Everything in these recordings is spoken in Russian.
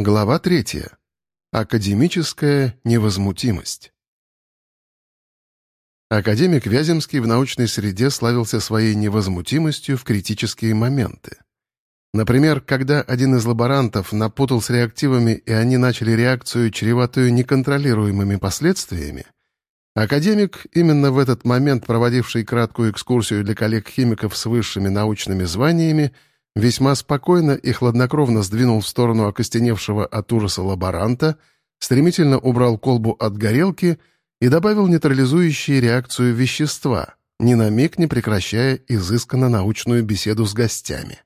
Глава третья. Академическая невозмутимость. Академик Вяземский в научной среде славился своей невозмутимостью в критические моменты. Например, когда один из лаборантов напутал с реактивами и они начали реакцию, чреватую неконтролируемыми последствиями, академик, именно в этот момент проводивший краткую экскурсию для коллег-химиков с высшими научными званиями, весьма спокойно и хладнокровно сдвинул в сторону окостеневшего от ужаса лаборанта, стремительно убрал колбу от горелки и добавил нейтрализующие реакцию вещества, ни на миг не прекращая изысканно научную беседу с гостями.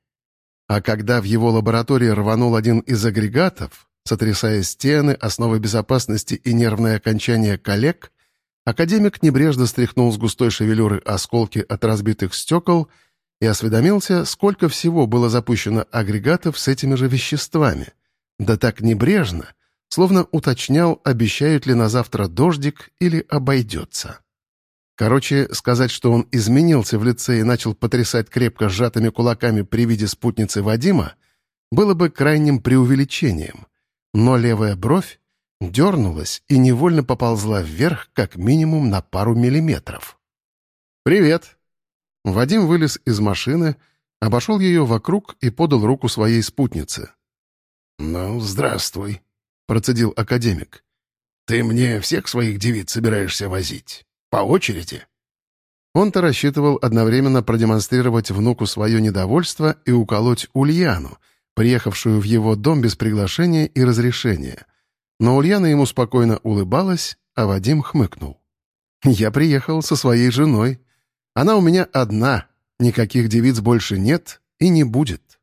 А когда в его лаборатории рванул один из агрегатов, сотрясая стены, основы безопасности и нервные окончания коллег, академик небрежно стряхнул с густой шевелюры осколки от разбитых стекол — и осведомился, сколько всего было запущено агрегатов с этими же веществами. Да так небрежно, словно уточнял, обещают ли на завтра дождик или обойдется. Короче, сказать, что он изменился в лице и начал потрясать крепко сжатыми кулаками при виде спутницы Вадима, было бы крайним преувеличением. Но левая бровь дернулась и невольно поползла вверх как минимум на пару миллиметров. «Привет!» Вадим вылез из машины, обошел ее вокруг и подал руку своей спутнице. «Ну, здравствуй», — процедил академик. «Ты мне всех своих девиц собираешься возить? По очереди?» Он-то рассчитывал одновременно продемонстрировать внуку свое недовольство и уколоть Ульяну, приехавшую в его дом без приглашения и разрешения. Но Ульяна ему спокойно улыбалась, а Вадим хмыкнул. «Я приехал со своей женой», она у меня одна, никаких девиц больше нет и не будет.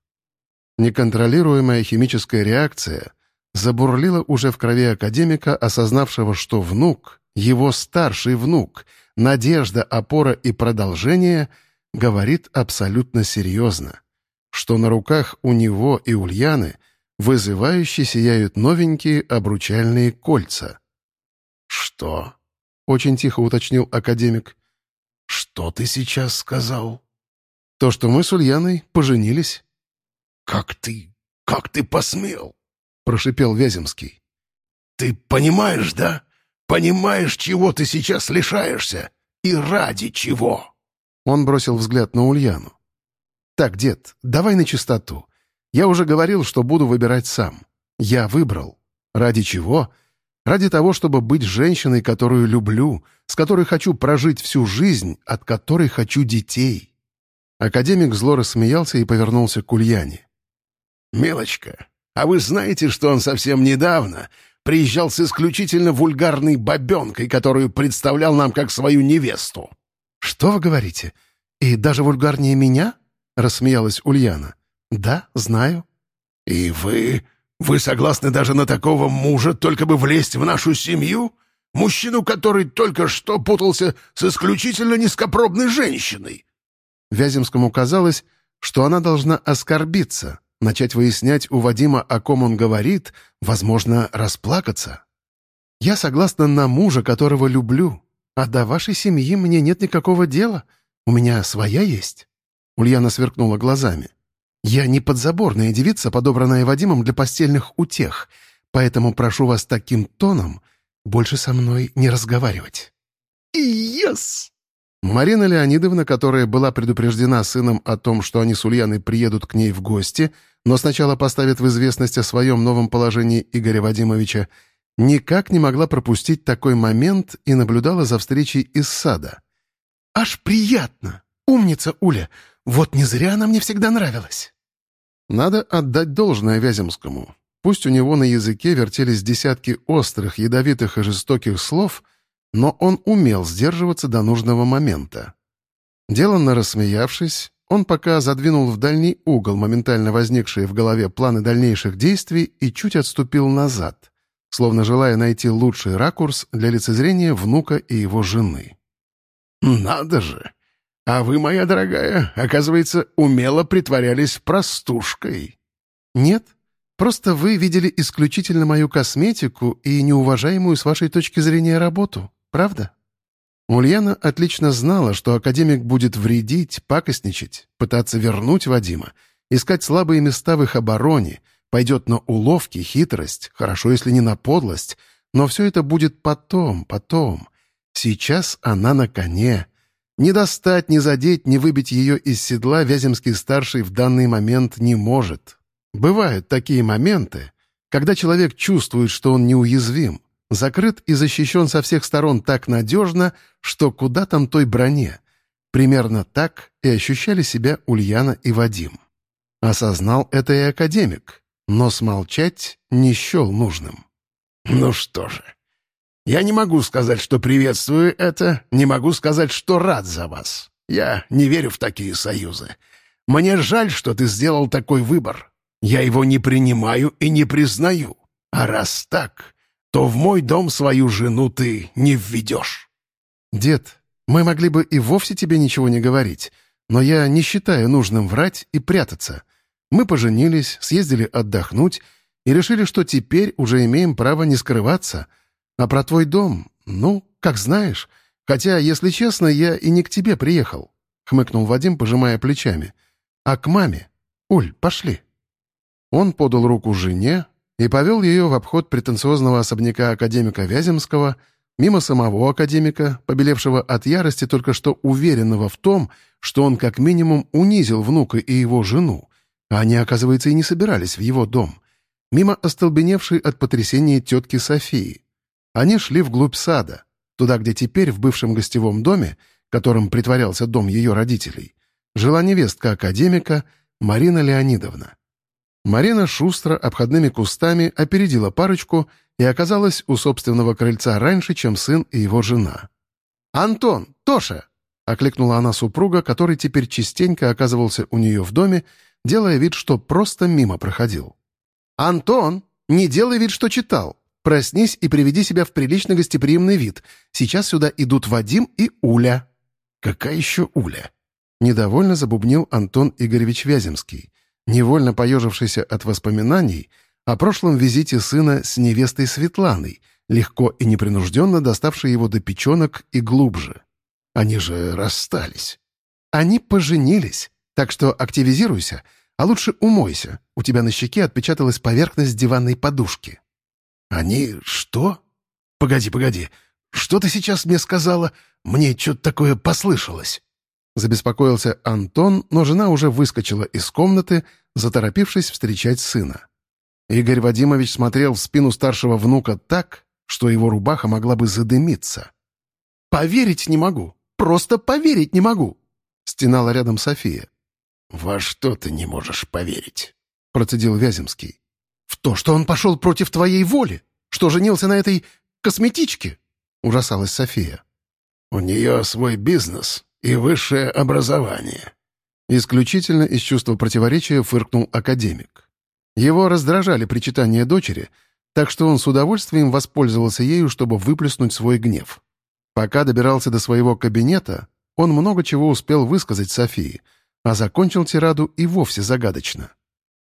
Неконтролируемая химическая реакция забурлила уже в крови академика, осознавшего, что внук, его старший внук, надежда, опора и продолжение, говорит абсолютно серьезно, что на руках у него и Ульяны вызывающе сияют новенькие обручальные кольца. «Что?» — очень тихо уточнил академик. «Что ты сейчас сказал?» «То, что мы с Ульяной поженились». «Как ты... как ты посмел?» — прошипел Вяземский. «Ты понимаешь, да? Понимаешь, чего ты сейчас лишаешься? И ради чего?» Он бросил взгляд на Ульяну. «Так, дед, давай на чистоту. Я уже говорил, что буду выбирать сам. Я выбрал. Ради чего? Ради того, чтобы быть женщиной, которую люблю, с которой хочу прожить всю жизнь, от которой хочу детей». Академик зло рассмеялся и повернулся к Ульяне. «Мелочка, а вы знаете, что он совсем недавно приезжал с исключительно вульгарной бабенкой, которую представлял нам как свою невесту?» «Что вы говорите? И даже вульгарнее меня?» — рассмеялась Ульяна. «Да, знаю». «И вы вы согласны даже на такого мужа, только бы влезть в нашу семью? Мужчину, который только что путался с исключительно низкопробной женщиной?» Вяземскому казалось, что она должна оскорбиться, начать выяснять у Вадима, о ком он говорит, возможно, расплакаться. «Я согласна на мужа, которого люблю, а до вашей семьи мне нет никакого дела. У меня своя есть». Ульяна сверкнула глазами. Я не подзаборная девица, подобранная Вадимом для постельных утех, поэтому прошу вас таким тоном больше со мной не разговаривать». «Yes!» Марина Леонидовна, которая была предупреждена сыном о том, что они с Ульяной приедут к ней в гости, но сначала поставят в известность о своем новом положении Игоря Вадимовича, никак не могла пропустить такой момент и наблюдала за встречей из сада. «Аж приятно! Умница, Уля! Вот не зря она мне всегда нравилась. Надо отдать должное Вяземскому. Пусть у него на языке вертелись десятки острых, ядовитых и жестоких слов, но он умел сдерживаться до нужного момента. Деланно рассмеявшись, он пока задвинул в дальний угол моментально возникшие в голове планы дальнейших действий и чуть отступил назад, словно желая найти лучший ракурс для лицезрения внука и его жены. «Надо же! А вы, моя дорогая, оказывается, умело притворялись простушкой». «Нет, просто вы видели исключительно мою косметику и неуважаемую с вашей точки зрения работу, правда?» Ульяна отлично знала, что академик будет вредить, пакостничать, пытаться вернуть Вадима, искать слабые места в их обороне, пойдет на уловки, хитрость, хорошо, если не на подлость, но все это будет потом, потом. Сейчас она на коне. Не достать, не задеть, не выбить ее из седла Вяземский-старший в данный момент не может. Бывают такие моменты, когда человек чувствует, что он неуязвим, закрыт и защищен со всех сторон так надежно, что куда там той броне. Примерно так и ощущали себя Ульяна и Вадим. Осознал это и академик, но смолчать не счел нужным. «Ну что же, я не могу сказать, что приветствую это, не могу сказать, что рад за вас. Я не верю в такие союзы. Мне жаль, что ты сделал такой выбор. Я его не принимаю и не признаю. А раз так, то в мой дом свою жену ты не введешь». «Дед, мы могли бы и вовсе тебе ничего не говорить, но я не считаю нужным врать и прятаться. Мы поженились, съездили отдохнуть и решили, что теперь уже имеем право не скрываться. А про твой дом, ну, как знаешь. Хотя, если честно, я и не к тебе приехал», — хмыкнул Вадим, пожимая плечами. «А к маме. Уль, пошли». Он подал руку жене и повел ее в обход претенциозного особняка академика Вяземского — Мимо самого академика, побелевшего от ярости, только что уверенного в том, что он как минимум унизил внука и его жену, а они, оказывается, и не собирались в его дом. Мимо остолбеневшей от потрясения тетки Софии. Они шли вглубь сада, туда, где теперь в бывшем гостевом доме, которым притворялся дом ее родителей, жила невестка академика Марина Леонидовна. Марина шустро обходными кустами опередила парочку и оказалась у собственного крыльца раньше, чем сын и его жена. «Антон! Тоша!» — окликнула она супруга, который теперь частенько оказывался у нее в доме, делая вид, что просто мимо проходил. «Антон! Не делай вид, что читал! Проснись и приведи себя в прилично гостеприимный вид. Сейчас сюда идут Вадим и Уля». «Какая еще Уля?» — недовольно забубнил Антон Игоревич Вяземский, невольно поежившийся от воспоминаний — о прошлом визите сына с невестой Светланой, легко и непринужденно доставшей его до печенок и глубже. Они же расстались. Они поженились, так что активизируйся, а лучше умойся. У тебя на щеке отпечаталась поверхность диванной подушки. Они что? Погоди, погоди. Что ты сейчас мне сказала? Мне что-то такое послышалось. Забеспокоился Антон, но жена уже выскочила из комнаты, заторопившись встречать сына. Игорь Вадимович смотрел в спину старшего внука так, что его рубаха могла бы задымиться. «Поверить не могу! Просто поверить не могу!» — стенала рядом София. «Во что ты не можешь поверить?» — процедил Вяземский. «В то, что он пошел против твоей воли, что женился на этой косметичке!» — ужасалась София. «У нее свой бизнес и высшее образование». Исключительно из чувства противоречия фыркнул академик. Его раздражали причитания дочери, так что он с удовольствием воспользовался ею, чтобы выплеснуть свой гнев. Пока добирался до своего кабинета, он много чего успел высказать Софии, а закончил тираду и вовсе загадочно.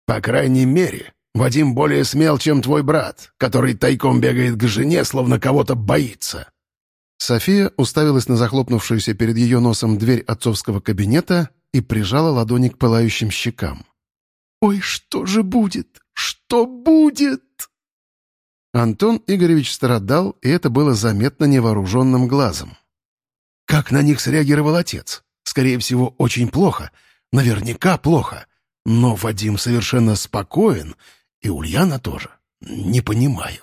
«По крайней мере, Вадим более смел, чем твой брат, который тайком бегает к жене, словно кого-то боится». София уставилась на захлопнувшуюся перед ее носом дверь отцовского кабинета и прижала ладони к пылающим щекам. «Ой, что же будет? Что будет?» Антон Игоревич страдал, и это было заметно невооруженным глазом. Как на них среагировал отец? Скорее всего, очень плохо. Наверняка плохо. Но Вадим совершенно спокоен, и Ульяна тоже. Не понимаю.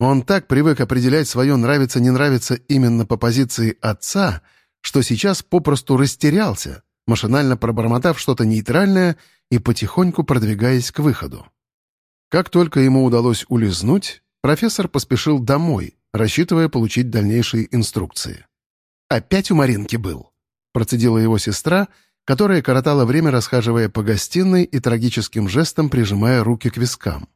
Он так привык определять свое «нравится-не нравится» именно по позиции отца, что сейчас попросту растерялся, машинально пробормотав что-то нейтральное и потихоньку продвигаясь к выходу. Как только ему удалось улизнуть, профессор поспешил домой, рассчитывая получить дальнейшие инструкции. «Опять у Маринки был», — процедила его сестра, которая коротала время, расхаживая по гостиной и трагическим жестом прижимая руки к вискам.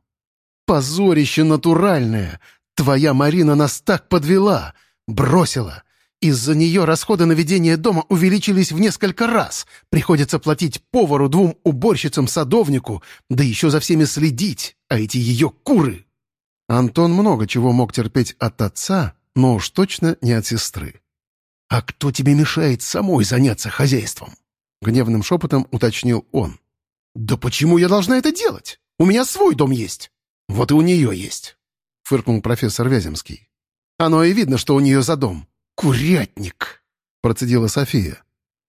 «Позорище натуральное! Твоя Марина нас так подвела! Бросила! Из-за нее расходы на ведение дома увеличились в несколько раз. Приходится платить повару, двум уборщицам, садовнику, да еще за всеми следить, а эти ее куры. Антон много чего мог терпеть от отца, но уж точно не от сестры. «А кто тебе мешает самой заняться хозяйством?» — гневным шепотом уточнил он. «Да почему я должна это делать? У меня свой дом есть. Вот и у нее есть», — фыркнул профессор Вяземский. «Оно и видно, что у нее за дом. Курятник», — процедила София.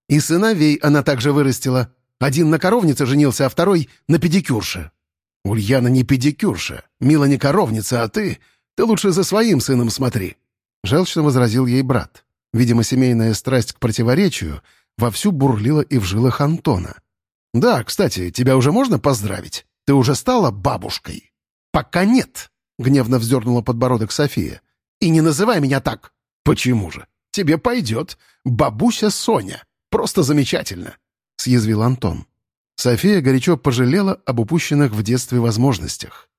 «И сыновей она также вырастила. Один на коровнице женился, а второй — на педикюрше». «Ульяна не педикюрша, Мила не коровница, а ты... Ты лучше за своим сыном смотри», — желчно возразил ей брат. Видимо, семейная страсть к противоречию вовсю бурлила и в жилах Антона. «Да, кстати, тебя уже можно поздравить? Ты уже стала бабушкой?» «Пока нет», — гневно вздернула подбородок София. «И не называй меня так». «Почему же? Тебе пойдет. Бабуся Соня. Просто замечательно», — съязвил Антон. София горячо пожалела об упущенных в детстве возможностях.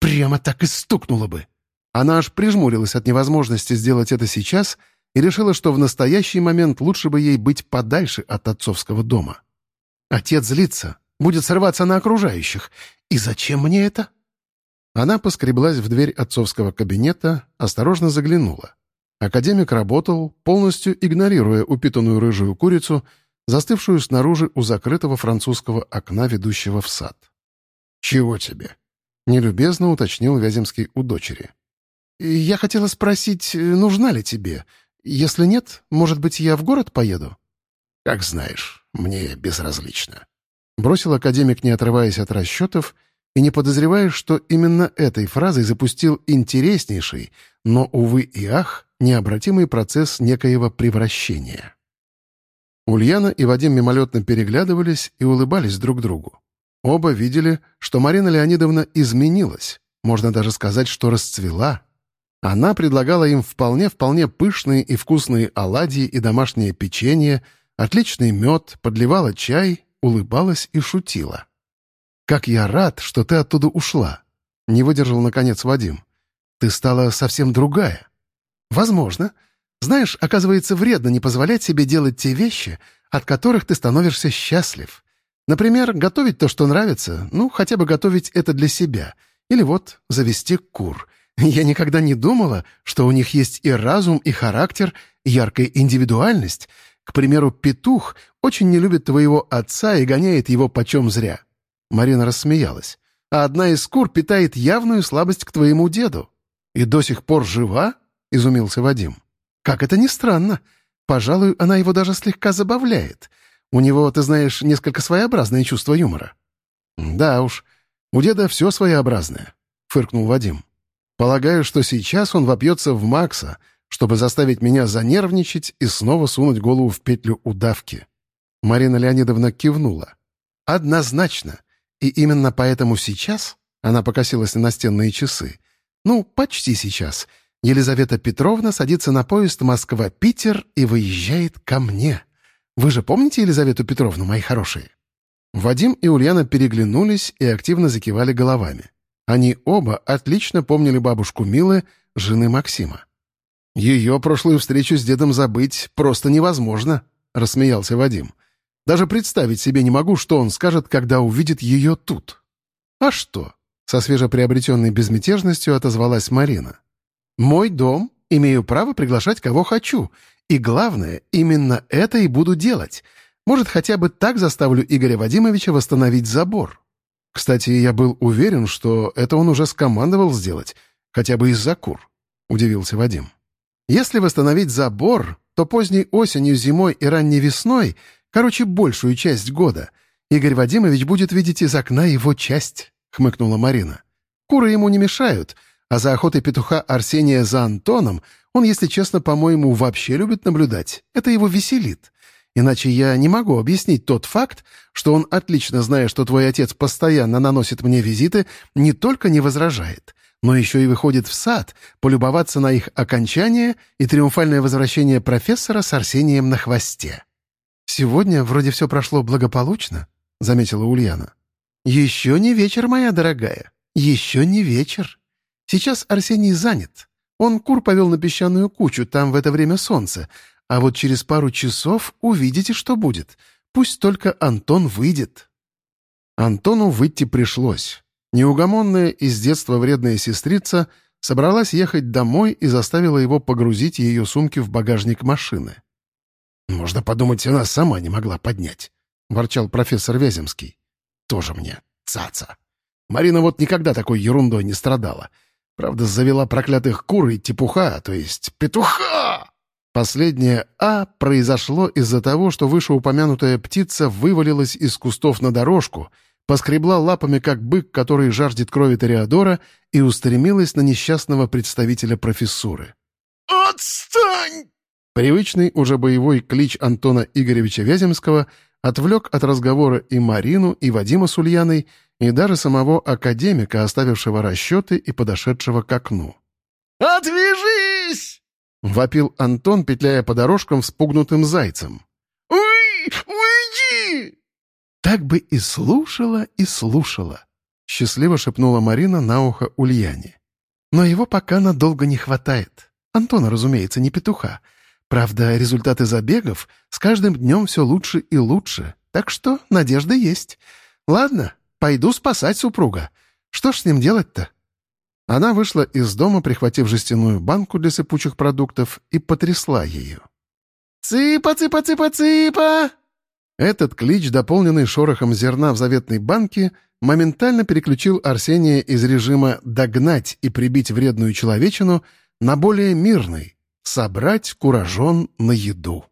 «Прямо так и стукнула бы!» Она аж прижмурилась от невозможности сделать это сейчас и решила, что в настоящий момент лучше бы ей быть подальше от отцовского дома. Отец злится, будет срываться на окружающих. И зачем мне это? Она поскреблась в дверь отцовского кабинета, осторожно заглянула. Академик работал, полностью игнорируя упитанную рыжую курицу, застывшую снаружи у закрытого французского окна, ведущего в сад. «Чего тебе?» — нелюбезно уточнил Вяземский у дочери. «Я хотела спросить, нужна ли тебе? Если нет, может быть, я в город поеду?» «Как знаешь, мне безразлично». Бросил академик, не отрываясь от расчетов, и не подозревая, что именно этой фразой запустил интереснейший, но, увы и ах, необратимый процесс некоего превращения. Ульяна и Вадим мимолетно переглядывались и улыбались друг другу. Оба видели, что Марина Леонидовна изменилась, можно даже сказать, что расцвела. Она предлагала им вполне-вполне пышные и вкусные оладьи и домашнее печенье, отличный мед, подливала чай, улыбалась и шутила. «Как я рад, что ты оттуда ушла!» — не выдержал, наконец, Вадим. «Ты стала совсем другая». «Возможно. Знаешь, оказывается, вредно не позволять себе делать те вещи, от которых ты становишься счастлив. Например, готовить то, что нравится, ну, хотя бы готовить это для себя. Или вот завести кур. Я никогда не думала, что у них есть и разум, и характер, и яркая индивидуальность. К примеру, петух очень не любит твоего отца и гоняет его почем зря». Марина рассмеялась. «А одна из кур питает явную слабость к твоему деду. И до сих пор жива?» — изумился Вадим. Как это ни странно. Пожалуй, она его даже слегка забавляет. У него, ты знаешь, несколько своеобразное чувство юмора. «Да уж, у деда все своеобразное», — фыркнул Вадим. «Полагаю, что сейчас он вопьется в Макса, чтобы заставить меня занервничать и снова сунуть голову в петлю удавки». Марина Леонидовна кивнула. «Однозначно. И именно поэтому сейчас...» — она покосилась на настенные часы. «Ну, почти сейчас. Елизавета Петровна садится на поезд Москва-Питер и выезжает ко мне. Вы же помните Елизавету Петровну, мои хорошие?» Вадим и Ульяна переглянулись и активно закивали головами. Они оба отлично помнили бабушку Милы, жены Максима. «Ее прошлую встречу с дедом забыть просто невозможно», — рассмеялся Вадим. «Даже представить себе не могу, что он скажет, когда увидит ее тут». «А что?» — со свежеприобретенной безмятежностью отозвалась Марина. Мой дом, имею право приглашать кого хочу. И главное, именно это и буду делать. Может, хотя бы так заставлю Игоря Вадимовича восстановить забор. Кстати, я был уверен, что это он уже скомандовал сделать, хотя бы из-за кур», — удивился Вадим. «Если восстановить забор, то поздней осенью, зимой и ранней весной, короче, большую часть года, Игорь Вадимович будет видеть из окна его часть», — хмыкнула Марина. «Куры ему не мешают, а за охотой петуха Арсения за Антоном он, если честно, по-моему, вообще любит наблюдать. Это его веселит. Иначе я не могу объяснить тот факт, что он, отлично зная, что твой отец постоянно наносит мне визиты, не только не возражает, но еще и выходит в сад, полюбоваться на их окончание и триумфальное возвращение профессора с Арсением на хвосте. «Сегодня вроде все прошло благополучно», — заметила Ульяна. «Еще не вечер, моя дорогая, еще не вечер». Сейчас Арсений занят. Он кур повел на песчаную кучу, там в это время солнце. А вот через пару часов увидите, что будет. Пусть только Антон выйдет». Антону выйти пришлось. Неугомонная из детства вредная сестрица собралась ехать домой и заставила его погрузить ее сумки в багажник машины. «Можно подумать, она сама не могла поднять», — ворчал профессор Вяземский. «Тоже мне цаца». Марина вот никогда такой ерундой не страдала. Правда, завела проклятых кур и тепуха, то есть петуха!» Последнее «а» произошло из-за того, что вышеупомянутая птица вывалилась из кустов на дорожку, поскребла лапами, как бык, который жаждет крови Тореадора, и устремилась на несчастного представителя профессуры. «Отстань!» Привычный уже боевой клич Антона Игоревича Вяземского отвлек от разговора и Марину, и Вадима с Ульяной, и даже самого академика, оставившего расчеты и подошедшего к окну. «Отвяжись!» — вопил Антон, петляя по дорожкам вспугнутым зайцем. «Уй! Уйди!» «Так бы и слушала, и слушала», — счастливо шепнула Марина на ухо Ульяне. «Но его пока надолго не хватает. Антона, разумеется, не петуха. Правда, результаты забегов с каждым днем все лучше и лучше, так что надежда есть. Ладно, пойду спасать супруга. Что ж с ним делать-то?» Она вышла из дома, прихватив жестяную банку для сыпучих продуктов, и потрясла ее. «Цыпа, цыпа, цыпа, цыпа!» Этот клич, дополненный шорохом зерна в заветной банке, моментально переключил Арсения из режима «догнать и прибить вредную человечину» на более мирный — собрать куражон на еду.